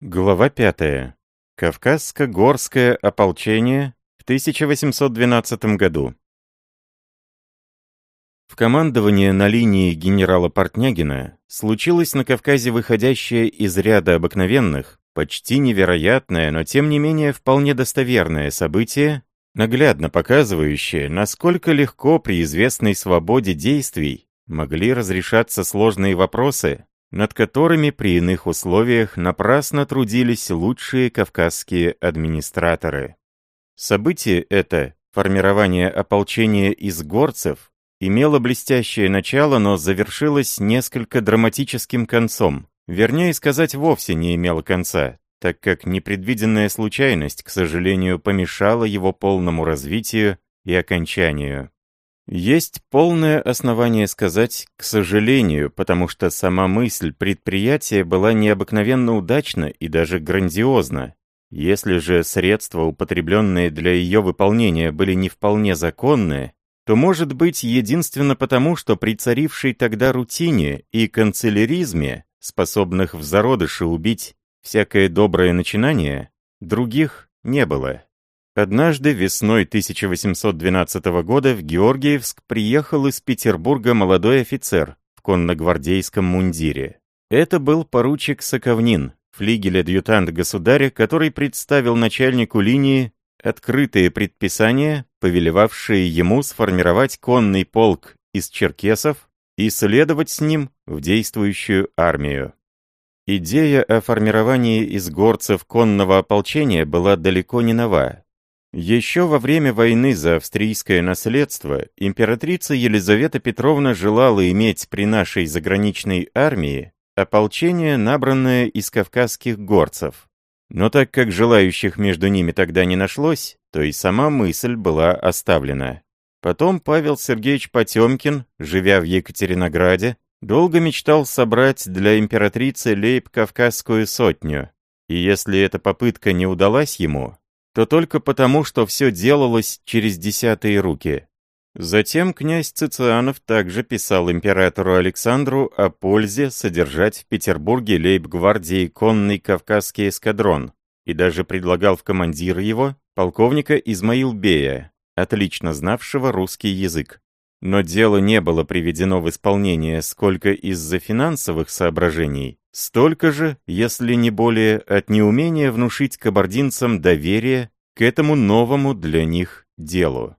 Глава 5. Кавказско-горское ополчение в 1812 году. В командовании на линии генерала Портнягина случилось на Кавказе выходящее из ряда обыкновенных, почти невероятное, но тем не менее вполне достоверное событие, наглядно показывающее, насколько легко при известной свободе действий могли разрешаться сложные вопросы, над которыми при иных условиях напрасно трудились лучшие кавказские администраторы. Событие это, формирование ополчения из горцев, имело блестящее начало, но завершилось несколько драматическим концом. Вернее сказать, вовсе не имело конца, так как непредвиденная случайность, к сожалению, помешала его полному развитию и окончанию. Есть полное основание сказать «к сожалению», потому что сама мысль предприятия была необыкновенно удачна и даже грандиозна. Если же средства, употребленные для ее выполнения, были не вполне законные, то может быть единственно потому, что при царившей тогда рутине и канцеляризме, способных в зародыше убить всякое доброе начинание, других не было. Однажды весной 1812 года в Георгиевск приехал из Петербурга молодой офицер в конногвардейском мундире. Это был поручик Соковнин, флигель-адъютант государя, который представил начальнику линии открытые предписания, повелевавшие ему сформировать конный полк из черкесов и следовать с ним в действующую армию. Идея о формировании из горцев конного ополчения была далеко не нова. Еще во время войны за австрийское наследство императрица Елизавета Петровна желала иметь при нашей заграничной армии ополчение, набранное из кавказских горцев. Но так как желающих между ними тогда не нашлось, то и сама мысль была оставлена. Потом Павел Сергеевич Потемкин, живя в Екатеринограде, долго мечтал собрать для императрицы Лейб-Кавказскую сотню. И если эта попытка не удалась ему, то только потому, что все делалось через десятые руки. Затем князь Цицианов также писал императору Александру о пользе содержать в Петербурге лейб-гвардии конный кавказский эскадрон и даже предлагал в командир его полковника Измаил Бея, отлично знавшего русский язык. Но дело не было приведено в исполнение сколько из-за финансовых соображений, Столько же, если не более, от неумения внушить кабардинцам доверие к этому новому для них делу.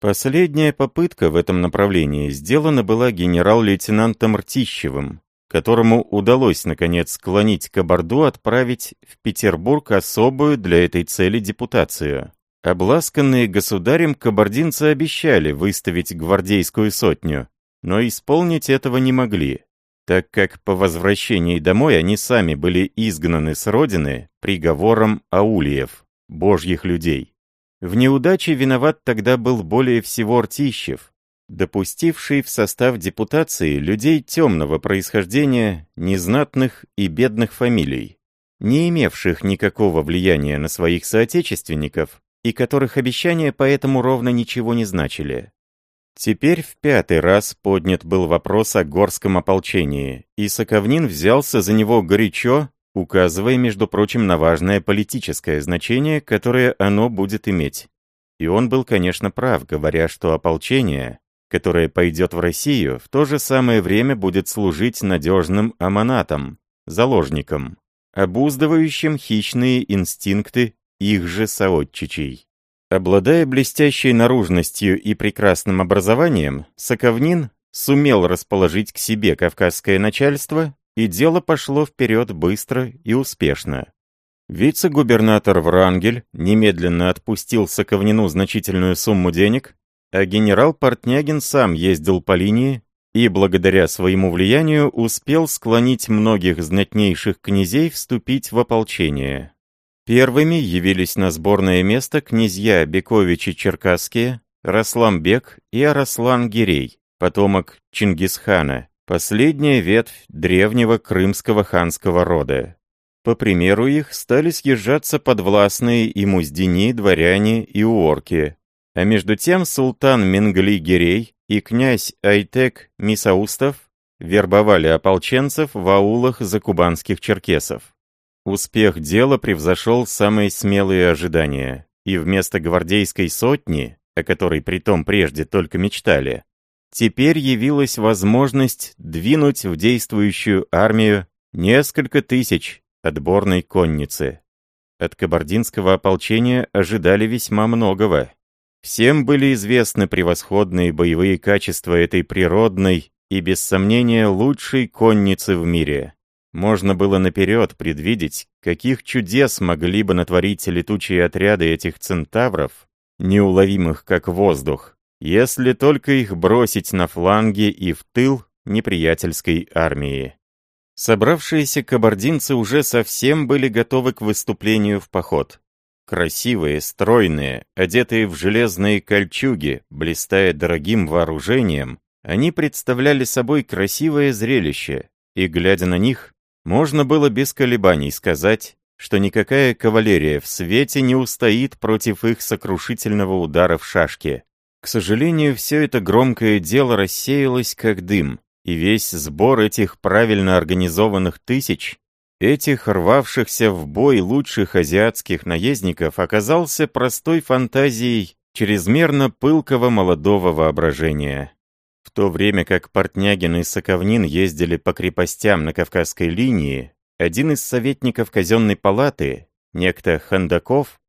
Последняя попытка в этом направлении сделана была генерал-лейтенантом Ртищевым, которому удалось, наконец, склонить Кабарду отправить в Петербург особую для этой цели депутацию. Обласканные государем кабардинцы обещали выставить гвардейскую сотню, но исполнить этого не могли так как по возвращении домой они сами были изгнаны с родины приговором аулиев, божьих людей. В неудаче виноват тогда был более всего Ртищев, допустивший в состав депутации людей темного происхождения, незнатных и бедных фамилий, не имевших никакого влияния на своих соотечественников и которых обещания поэтому ровно ничего не значили. Теперь в пятый раз поднят был вопрос о горском ополчении, и Соковнин взялся за него горячо, указывая, между прочим, на важное политическое значение, которое оно будет иметь. И он был, конечно, прав, говоря, что ополчение, которое пойдет в Россию, в то же самое время будет служить надежным аманатом, заложником, обуздывающим хищные инстинкты их же соотчичей. Обладая блестящей наружностью и прекрасным образованием, Соковнин сумел расположить к себе кавказское начальство, и дело пошло вперед быстро и успешно. Вице-губернатор Врангель немедленно отпустил Соковнину значительную сумму денег, а генерал Портнягин сам ездил по линии и, благодаря своему влиянию, успел склонить многих знатнейших князей вступить в ополчение. Первыми явились на сборное место князья Бековичи Черкасские, Расламбек и Араслан Гирей, потомок Чингисхана, последняя ветвь древнего крымского ханского рода. По примеру их стали съезжаться подвластные и муздини, дворяне и уорки. А между тем султан Менгли Гирей и князь Айтек Мисаустов вербовали ополченцев в аулах закубанских черкесов. Успех дела превзошел самые смелые ожидания, и вместо гвардейской сотни, о которой притом прежде только мечтали, теперь явилась возможность двинуть в действующую армию несколько тысяч отборной конницы. От кабардинского ополчения ожидали весьма многого. Всем были известны превосходные боевые качества этой природной и, без сомнения, лучшей конницы в мире. Можно было наперед предвидеть, каких чудес могли бы натворить летучие отряды этих центавров, неуловимых как воздух, если только их бросить на фланги и в тыл неприятельской армии. Собравшиеся кабардинцы уже совсем были готовы к выступлению в поход. Красивые, стройные, одетые в железные кольчуги, блистая дорогим вооружением, они представляли собой красивое зрелище, и, глядя на них, можно было без колебаний сказать, что никакая кавалерия в свете не устоит против их сокрушительного удара в шашки. К сожалению, все это громкое дело рассеялось как дым, и весь сбор этих правильно организованных тысяч Этих рвавшихся в бой лучших азиатских наездников оказался простой фантазией чрезмерно пылкого молодого воображения. То время как Портнягин и Соковнин ездили по крепостям на Кавказской линии, один из советников казенной палаты, некто Хандаков,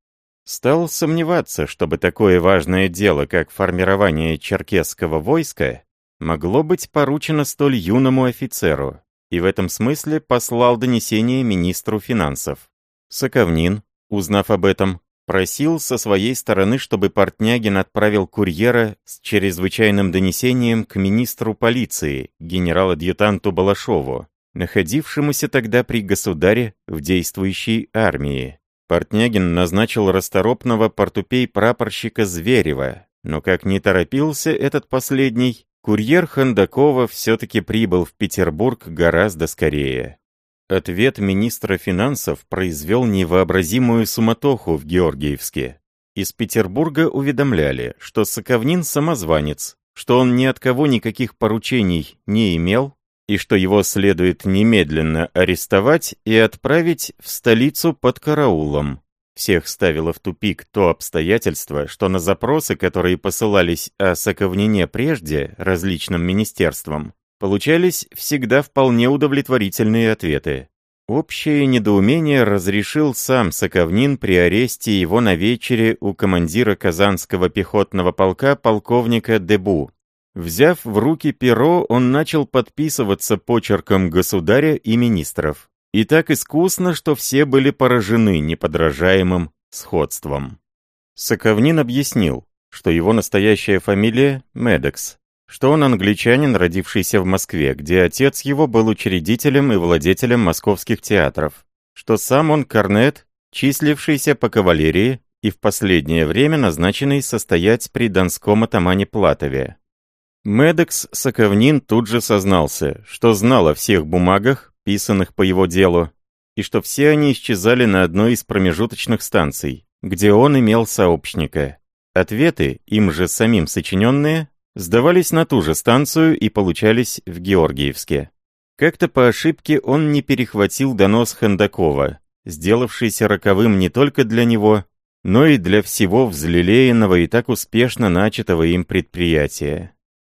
стал сомневаться, чтобы такое важное дело, как формирование черкесского войска, могло быть поручено столь юному офицеру и в этом смысле послал донесение министру финансов. Соковнин, узнав об этом, просил со своей стороны, чтобы Портнягин отправил курьера с чрезвычайным донесением к министру полиции, генерал-адъютанту Балашову, находившемуся тогда при государе в действующей армии. Портнягин назначил расторопного портупей-прапорщика Зверева, но как не торопился этот последний, Курьер Хандакова все-таки прибыл в Петербург гораздо скорее. Ответ министра финансов произвел невообразимую суматоху в Георгиевске. Из Петербурга уведомляли, что Соковнин самозванец, что он ни от кого никаких поручений не имел, и что его следует немедленно арестовать и отправить в столицу под караулом. Всех ставило в тупик то обстоятельство, что на запросы, которые посылались о Соковнине прежде различным министерствам, получались всегда вполне удовлетворительные ответы. Общее недоумение разрешил сам Соковнин при аресте его на вечере у командира Казанского пехотного полка полковника Дебу. Взяв в руки перо, он начал подписываться почерком государя и министров и так искусно, что все были поражены неподражаемым сходством. Соковнин объяснил, что его настоящая фамилия — Медекс, что он англичанин, родившийся в Москве, где отец его был учредителем и владетелем московских театров, что сам он корнет, числившийся по кавалерии и в последнее время назначенный состоять при донском атамане Платове. Медекс Соковнин тут же сознался, что знал о всех бумагах, писанных по его делу, и что все они исчезали на одной из промежуточных станций, где он имел сообщника. Ответы, им же самим сочиненные, сдавались на ту же станцию и получались в Георгиевске. Как-то по ошибке он не перехватил донос Хандакова, сделавшийся роковым не только для него, но и для всего взлелеянного и так успешно начатого им предприятия.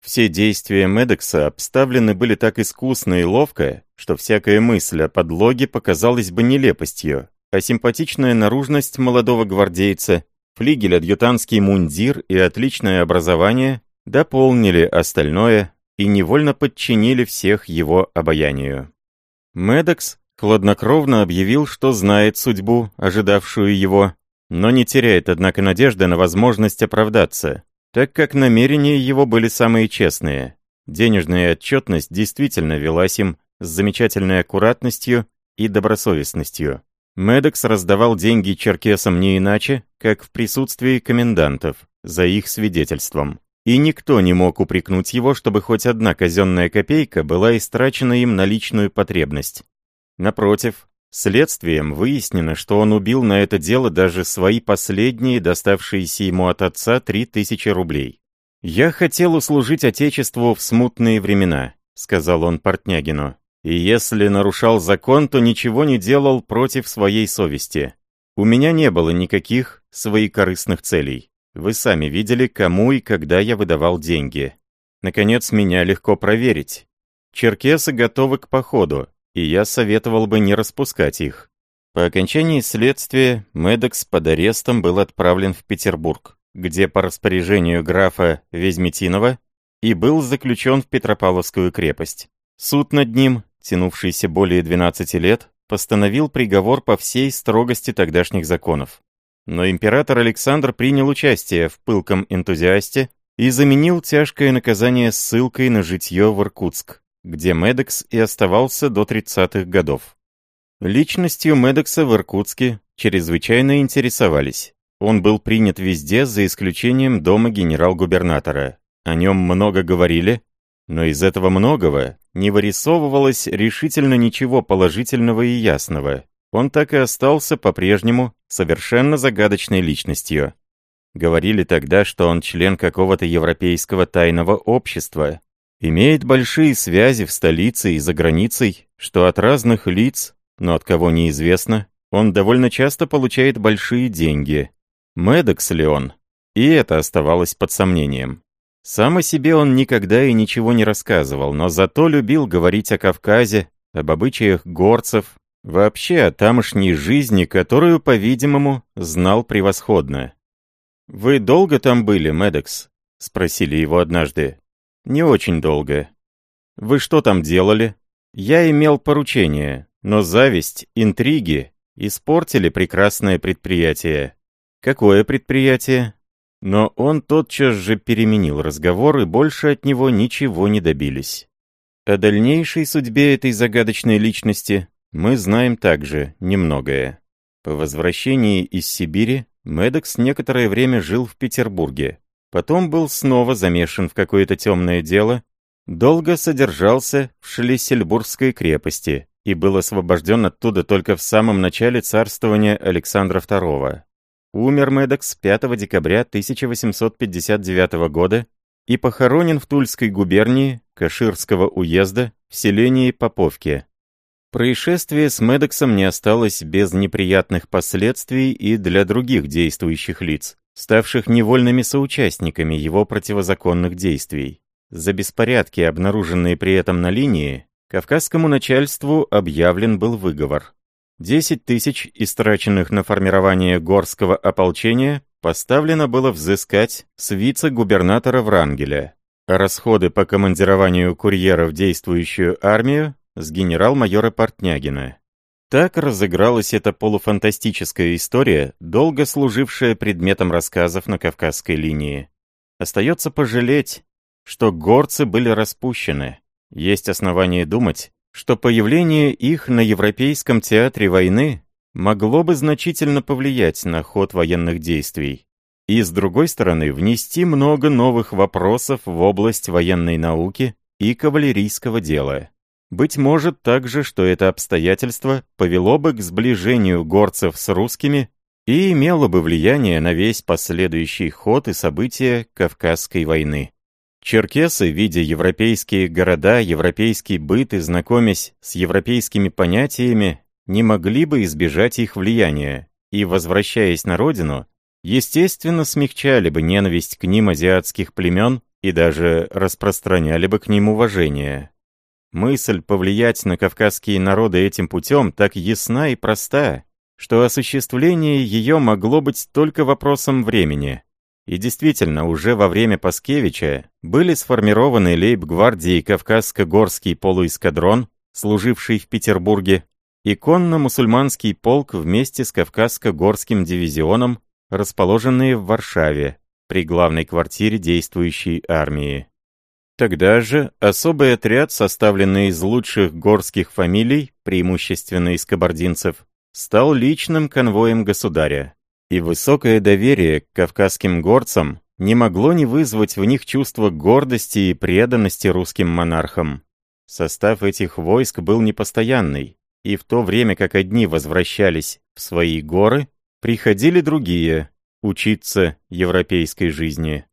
Все действия Медекса обставлены были так искусно и ловко, что всякая мысль о подлоге показалась бы нелепостью, а симпатичная наружность молодого гвардейца, флигель-адъютантский мундир и отличное образование дополнили остальное и невольно подчинили всех его обаянию. Медекс хладнокровно объявил, что знает судьбу, ожидавшую его, но не теряет, однако, надежды на возможность оправдаться, так как намерения его были самые честные. Денежная отчетность действительно велась им с замечательной аккуратностью и добросовестностью. Медекс раздавал деньги черкесам не иначе, как в присутствии комендантов, за их свидетельством. И никто не мог упрекнуть его, чтобы хоть одна казенная копейка была истрачена им на личную потребность. Напротив, Следствием выяснено, что он убил на это дело даже свои последние, доставшиеся ему от отца, три тысячи рублей. «Я хотел услужить Отечеству в смутные времена», — сказал он Портнягину. И если нарушал закон, то ничего не делал против своей совести. У меня не было никаких своекорыстных целей. Вы сами видели, кому и когда я выдавал деньги. Наконец, меня легко проверить. Черкесы готовы к походу, и я советовал бы не распускать их. По окончании следствия Медекс под арестом был отправлен в Петербург, где по распоряжению графа Везметинова и был заключен в Петропавловскую крепость. Суд над ним, тянувшийся более 12 лет, постановил приговор по всей строгости тогдашних законов. Но император Александр принял участие в пылком энтузиасте и заменил тяжкое наказание ссылкой на житье в Иркутск, где Медекс и оставался до 30-х годов. Личностью Медекса в Иркутске чрезвычайно интересовались. Он был принят везде, за исключением дома генерал-губернатора. О нем много говорили, но из этого многого не вырисовывалось решительно ничего положительного и ясного. Он так и остался по-прежнему совершенно загадочной личностью. Говорили тогда, что он член какого-то европейского тайного общества, имеет большие связи в столице и за границей, что от разных лиц, но от кого неизвестно, он довольно часто получает большие деньги. Медекс ли он? И это оставалось под сомнением. Сам о себе он никогда и ничего не рассказывал, но зато любил говорить о Кавказе, об обычаях горцев, вообще о тамошней жизни, которую, по-видимому, знал превосходно. «Вы долго там были, Медекс?» — спросили его однажды. «Не очень долго». «Вы что там делали?» «Я имел поручение, но зависть, интриги испортили прекрасное предприятие». «Какое предприятие?» Но он тотчас же переменил разговор, и больше от него ничего не добились. О дальнейшей судьбе этой загадочной личности мы знаем также немногое. По возвращении из Сибири Медекс некоторое время жил в Петербурге. Потом был снова замешан в какое-то темное дело, долго содержался в Шлиссельбургской крепости и был освобожден оттуда только в самом начале царствования Александра II. Умер Медекс 5 декабря 1859 года и похоронен в Тульской губернии Каширского уезда в селении Поповке. Происшествие с Медексом не осталось без неприятных последствий и для других действующих лиц, ставших невольными соучастниками его противозаконных действий. За беспорядки, обнаруженные при этом на линии, кавказскому начальству объявлен был выговор. 10 тысяч, истраченных на формирование горского ополчения, поставлено было взыскать с вице-губернатора Врангеля. Расходы по командированию курьера в действующую армию с генерал-майора Портнягина. Так разыгралась эта полуфантастическая история, долго служившая предметом рассказов на Кавказской линии. Остается пожалеть, что горцы были распущены. Есть основания думать, что появление их на Европейском театре войны могло бы значительно повлиять на ход военных действий. И, с другой стороны, внести много новых вопросов в область военной науки и кавалерийского дела. Быть может также, что это обстоятельство повело бы к сближению горцев с русскими и имело бы влияние на весь последующий ход и события Кавказской войны. Черкесы, видя европейские города, европейский быт и знакомясь с европейскими понятиями, не могли бы избежать их влияния, и, возвращаясь на родину, естественно, смягчали бы ненависть к ним азиатских племен и даже распространяли бы к ним уважение. Мысль повлиять на кавказские народы этим путем так ясна и проста, что осуществление ее могло быть только вопросом времени – и действительно, уже во время Паскевича были сформированы лейб-гвардии Кавказско-Горский полуэскадрон, служивший в Петербурге, и конно-мусульманский полк вместе с Кавказско-Горским дивизионом, расположенные в Варшаве, при главной квартире действующей армии. Тогда же особый отряд, составленный из лучших горских фамилий, преимущественно из кабардинцев, стал личным конвоем государя и высокое доверие к кавказским горцам не могло не вызвать в них чувство гордости и преданности русским монархам. Состав этих войск был непостоянный, и в то время как одни возвращались в свои горы, приходили другие учиться европейской жизни.